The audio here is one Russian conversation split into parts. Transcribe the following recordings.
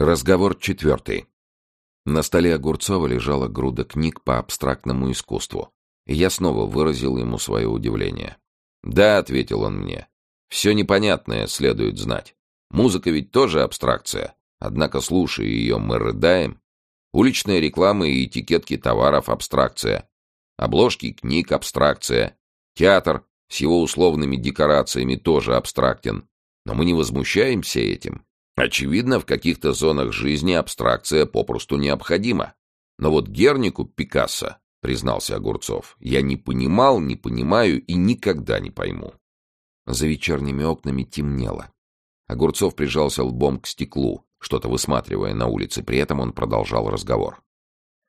Разговор четвертый. На столе Огурцова лежала груда книг по абстрактному искусству, и я снова выразил ему свое удивление. «Да», — ответил он мне, — «все непонятное следует знать. Музыка ведь тоже абстракция, однако, слушая ее, мы рыдаем. Уличная реклама и этикетки товаров — абстракция. Обложки книг — абстракция. Театр с его условными декорациями тоже абстрактен. Но мы не возмущаемся этим. Очевидно, в каких-то зонах жизни абстракция попросту необходима. Но вот Гернику Пикассо, признался Огурцов, я не понимал, не понимаю и никогда не пойму. За вечерними окнами темнело. Огурцов прижался лбом к стеклу, что-то высматривая на улице, при этом он продолжал разговор.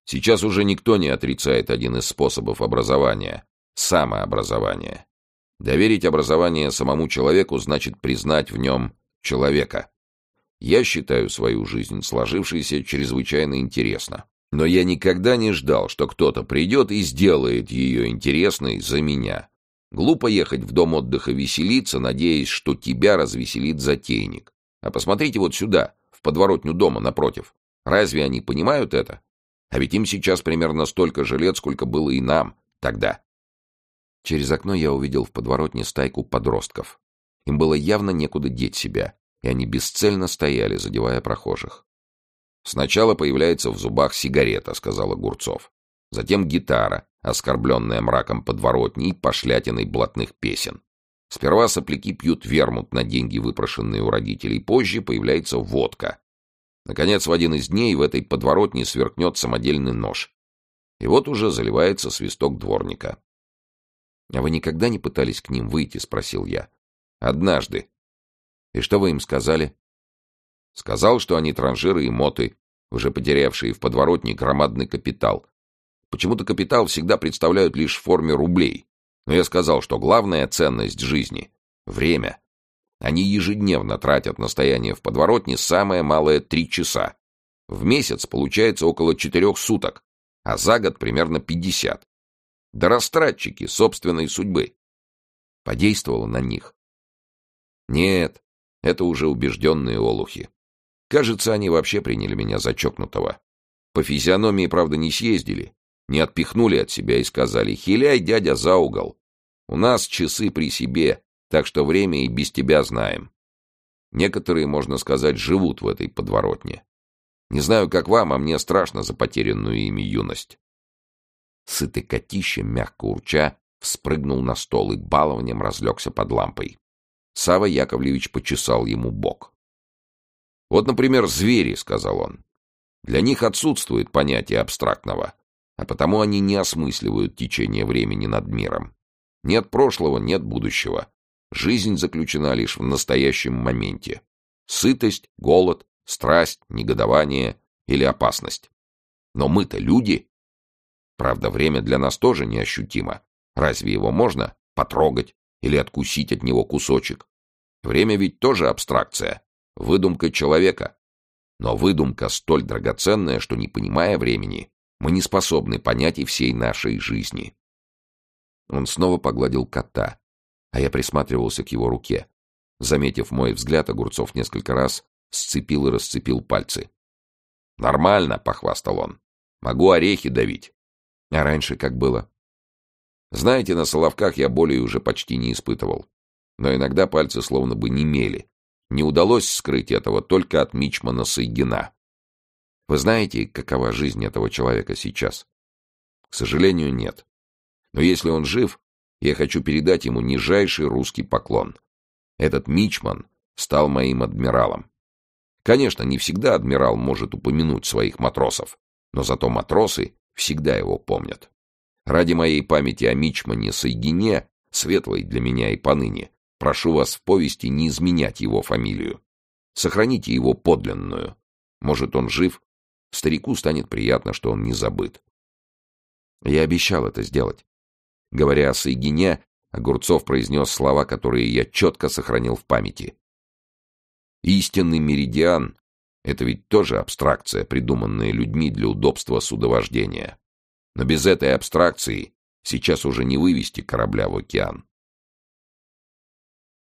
Сейчас уже никто не отрицает один из способов образования — самообразование. Доверить образование самому человеку значит признать в нем человека. Я считаю свою жизнь сложившейся чрезвычайно интересно. Но я никогда не ждал, что кто-то придет и сделает ее интересной за меня. Глупо ехать в дом отдыха веселиться, надеясь, что тебя развеселит затейник. А посмотрите вот сюда, в подворотню дома напротив. Разве они понимают это? А ведь им сейчас примерно столько же лет, сколько было и нам тогда. Через окно я увидел в подворотне стайку подростков. Им было явно некуда деть себя и они бесцельно стояли, задевая прохожих. «Сначала появляется в зубах сигарета», — сказал Огурцов. «Затем гитара, оскорбленная мраком подворотни и пошлятиной блатных песен. Сперва сопляки пьют вермут на деньги, выпрошенные у родителей, позже появляется водка. Наконец, в один из дней в этой подворотне сверкнет самодельный нож. И вот уже заливается свисток дворника. — А вы никогда не пытались к ним выйти? — спросил я. — Однажды, и что вы им сказали? Сказал, что они транжиры и моты, уже потерявшие в подворотне громадный капитал. Почему-то капитал всегда представляют лишь в форме рублей. Но я сказал, что главная ценность жизни — время. Они ежедневно тратят на стояние в подворотне самое малое три часа. В месяц получается около четырех суток, а за год примерно пятьдесят. Да растратчики собственной судьбы. Подействовало на них. Нет, это уже убежденные олухи. Кажется, они вообще приняли меня за чокнутого. По физиономии, правда, не съездили. Не отпихнули от себя и сказали «Хиляй, дядя, за угол». У нас часы при себе, так что время и без тебя знаем. Некоторые, можно сказать, живут в этой подворотне. Не знаю, как вам, а мне страшно за потерянную ими юность. Сытый котище, мягко урча, вспрыгнул на стол и балованием разлегся под лампой. Сава Яковлевич почесал ему бок. «Вот, например, звери», — сказал он. «Для них отсутствует понятие абстрактного, а потому они не осмысливают течение времени над миром. Нет прошлого, нет будущего. Жизнь заключена лишь в настоящем моменте. Сытость, голод, страсть, негодование или опасность. Но мы-то люди. Правда, время для нас тоже неощутимо. Разве его можно потрогать или откусить от него кусочек? Время ведь тоже абстракция, выдумка человека. Но выдумка столь драгоценная, что, не понимая времени, мы не способны понять и всей нашей жизни. Он снова погладил кота, а я присматривался к его руке. Заметив мой взгляд, Огурцов несколько раз сцепил и расцепил пальцы. «Нормально», — похвастал он. «Могу орехи давить». А раньше как было? Знаете, на Соловках я боли уже почти не испытывал но иногда пальцы словно бы немели. Не удалось скрыть этого только от Мичмана Сайгина. Вы знаете, какова жизнь этого человека сейчас? К сожалению, нет. Но если он жив, я хочу передать ему нижайший русский поклон. Этот Мичман стал моим адмиралом. Конечно, не всегда адмирал может упомянуть своих матросов, но зато матросы всегда его помнят. Ради моей памяти о Мичмане Сайгине, светлой для меня и поныне, Прошу вас в повести не изменять его фамилию. Сохраните его подлинную. Может, он жив? Старику станет приятно, что он не забыт. Я обещал это сделать. Говоря о Сайгине, Огурцов произнес слова, которые я четко сохранил в памяти. Истинный меридиан — это ведь тоже абстракция, придуманная людьми для удобства судовождения. Но без этой абстракции сейчас уже не вывести корабля в океан.